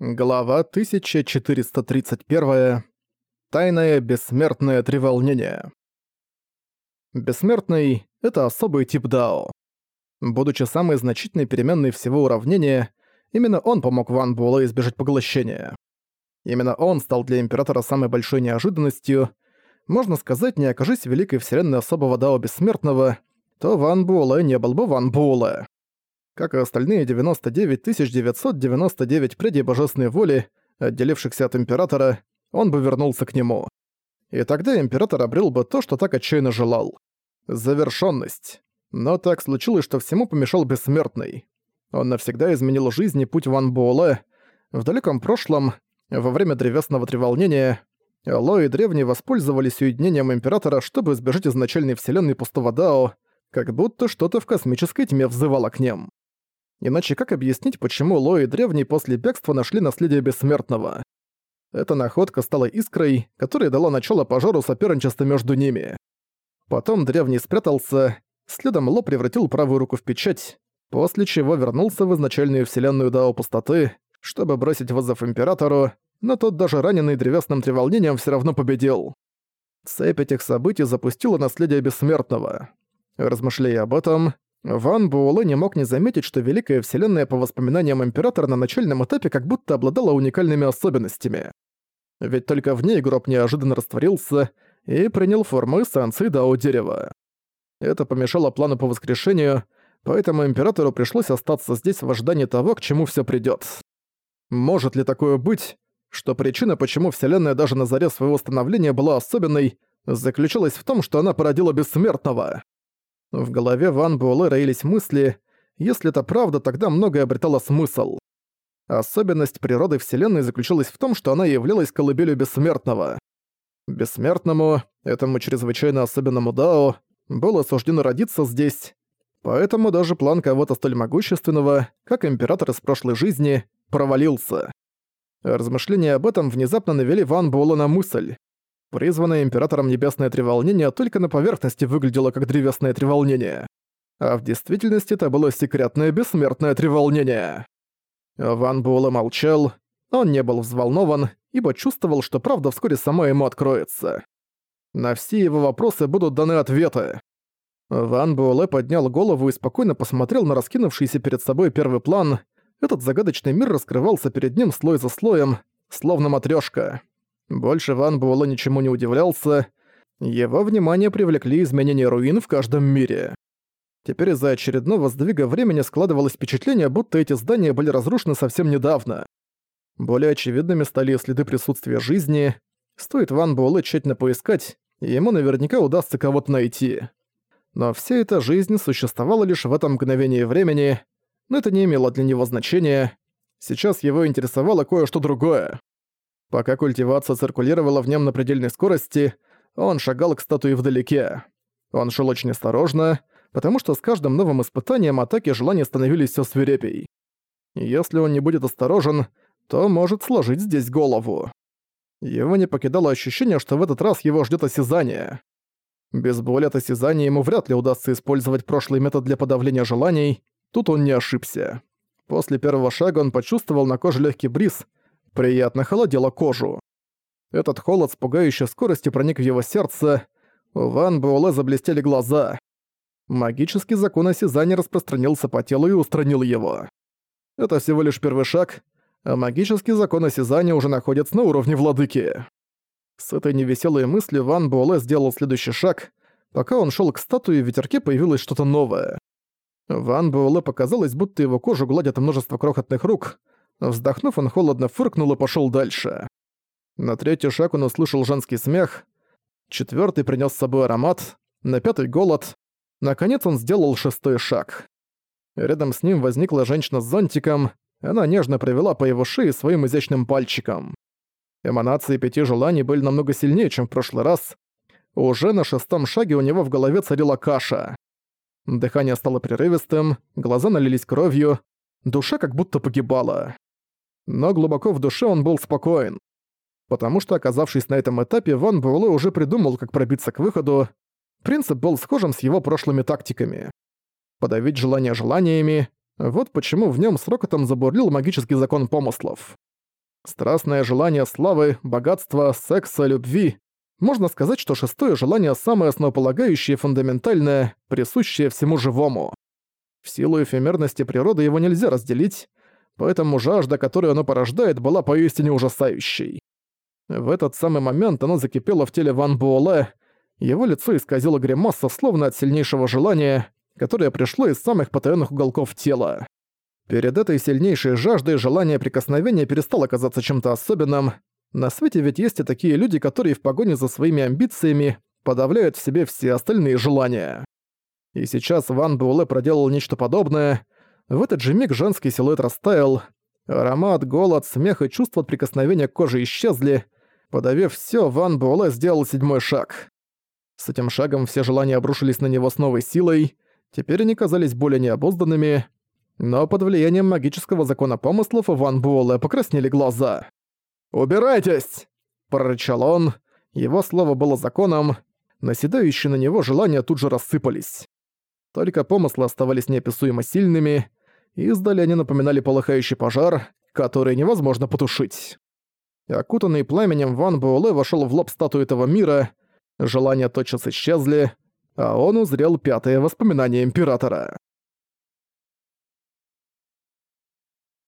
Глава 1431. Тайное бессмертное треволнение. Бессмертный — это особый тип Дао. Будучи самой значительной переменной всего уравнения, именно он помог Ван Буэлэ избежать поглощения. Именно он стал для Императора самой большой неожиданностью. Можно сказать, не окажись Великой Вселенной особого Дао Бессмертного, то Ван Буэлэ не был бы Ван Буэлэ как и остальные 99 999 предей божественной воли, отделившихся от Императора, он бы вернулся к нему. И тогда Император обрел бы то, что так отчаянно желал. Завершенность. Но так случилось, что всему помешал Бессмертный. Он навсегда изменил жизнь и путь Ван Буэлэ. В далеком прошлом, во время древесного треволнения, Ло и Древние воспользовались уединением Императора, чтобы избежать изначальной вселенной пустого Дао, как будто что-то в космической тьме взывало к ним. Иначе как объяснить, почему Ло и Древний после бегства нашли наследие Бессмертного? Эта находка стала искрой, которая дала начало пожару соперничества между ними. Потом Древний спрятался, следом Ло превратил правую руку в печать, после чего вернулся в изначальную вселенную Дао Пустоты, чтобы бросить вызов Императору, но тот даже раненый древесным треволнением все равно победил. Цепь этих событий запустила наследие Бессмертного. Размышляя об этом, Ван Буэлэ не мог не заметить, что Великая Вселенная по воспоминаниям Императора на начальном этапе как будто обладала уникальными особенностями. Ведь только в ней гроб неожиданно растворился и принял форму эссенции Дао Дерева. Это помешало плану по воскрешению, поэтому Императору пришлось остаться здесь в ожидании того, к чему все придёт. Может ли такое быть, что причина, почему Вселенная даже на заре своего становления была особенной, заключалась в том, что она породила Бессмертного? В голове Ван Буэлэ роились мысли, если это правда, тогда многое обретало смысл. Особенность природы Вселенной заключалась в том, что она являлась колыбелью Бессмертного. Бессмертному, этому чрезвычайно особенному Дао, было суждено родиться здесь, поэтому даже план кого-то столь могущественного, как Император из прошлой жизни, провалился. Размышления об этом внезапно навели Ван Буэлэ на мысль. Призванное императором небесное треволнение только на поверхности выглядело как древесное треволнение. А в действительности это было секретное бессмертное треволнение. Ван Буэлэ молчал, он не был взволнован, ибо чувствовал, что правда вскоре сама ему откроется. На все его вопросы будут даны ответы. Ван Буэлэ поднял голову и спокойно посмотрел на раскинувшийся перед собой первый план. Этот загадочный мир раскрывался перед ним слой за слоем, словно матрешка. Больше Ван Буэлэ ничему не удивлялся. Его внимание привлекли изменения руин в каждом мире. Теперь из-за очередного сдвига времени складывалось впечатление, будто эти здания были разрушены совсем недавно. Более очевидными стали следы присутствия жизни. Стоит Ван Буэлэ тщательно поискать, и ему наверняка удастся кого-то найти. Но вся эта жизнь существовала лишь в этом мгновении времени, но это не имело для него значения. Сейчас его интересовало кое-что другое. Пока культивация циркулировала в нем на предельной скорости, он шагал к статуе вдалеке. Он шел очень осторожно, потому что с каждым новым испытанием атаки желания становились все свирепей. Если он не будет осторожен, то может сложить здесь голову. Его не покидало ощущение, что в этот раз его ждет осязание. Без боли от осязания ему вряд ли удастся использовать прошлый метод для подавления желаний, тут он не ошибся. После первого шага он почувствовал на коже легкий бриз, приятно холодило кожу. Этот холод с пугающей скоростью проник в его сердце. У Ван Буэлэ заблестели глаза. Магический закон осязания распространился по телу и устранил его. Это всего лишь первый шаг, а магический закон осязания уже находится на уровне владыки. С этой невеселой мыслью Ван Буэлэ сделал следующий шаг. Пока он шел к статуе, в ветерке появилось что-то новое. Ван Буэлэ показалось, будто его кожу гладят множество крохотных рук, Вздохнув, он холодно фыркнул и пошёл дальше. На третий шаг он услышал женский смех, четвёртый принёс с собой аромат, на пятый — голод. Наконец он сделал шестой шаг. Рядом с ним возникла женщина с зонтиком, она нежно провела по его шее своим изящным пальчиком. Эманации пяти желаний были намного сильнее, чем в прошлый раз. Уже на шестом шаге у него в голове царила каша. Дыхание стало прерывистым, глаза налились кровью, душа как будто погибала но глубоко в душе он был спокоен. Потому что, оказавшись на этом этапе, Ван Буэлэ уже придумал, как пробиться к выходу. Принцип был схожим с его прошлыми тактиками. Подавить желание желаниями — вот почему в нем с рокотом забурлил магический закон помыслов. Страстное желание славы, богатства, секса, любви. Можно сказать, что шестое желание самое основополагающее фундаментальное, присущее всему живому. В силу эфемерности природы его нельзя разделить, поэтому жажда, которую оно порождает, была поистине ужасающей. В этот самый момент оно закипело в теле Ван Буэлэ, его лицо исказило гримаса, словно от сильнейшего желания, которое пришло из самых потаённых уголков тела. Перед этой сильнейшей жаждой желание прикосновения перестало казаться чем-то особенным. На свете ведь есть и такие люди, которые в погоне за своими амбициями подавляют в себе все остальные желания. И сейчас Ван Буэлэ проделал нечто подобное. В этот же миг женский силуэт растаял. Аромат, голод, смех и чувство от прикосновения к коже исчезли. Подавив все, Ван Буэлэ сделал седьмой шаг. С этим шагом все желания обрушились на него с новой силой. Теперь они казались более необузданными, но под влиянием магического закона помыслов Ван Буэлэ покраснели глаза. «Убирайтесь!» – прорычал он. Его слово было законом, наседающие на него желания тут же рассыпались. Только помыслы оставались неописуемо сильными, издали они напоминали полыхающий пожар, который невозможно потушить. Окутанный пламенем Ван Буэлэ вошел в лоб статуи этого мира, желания тотчас исчезли, а он узрел пятое воспоминание Императора.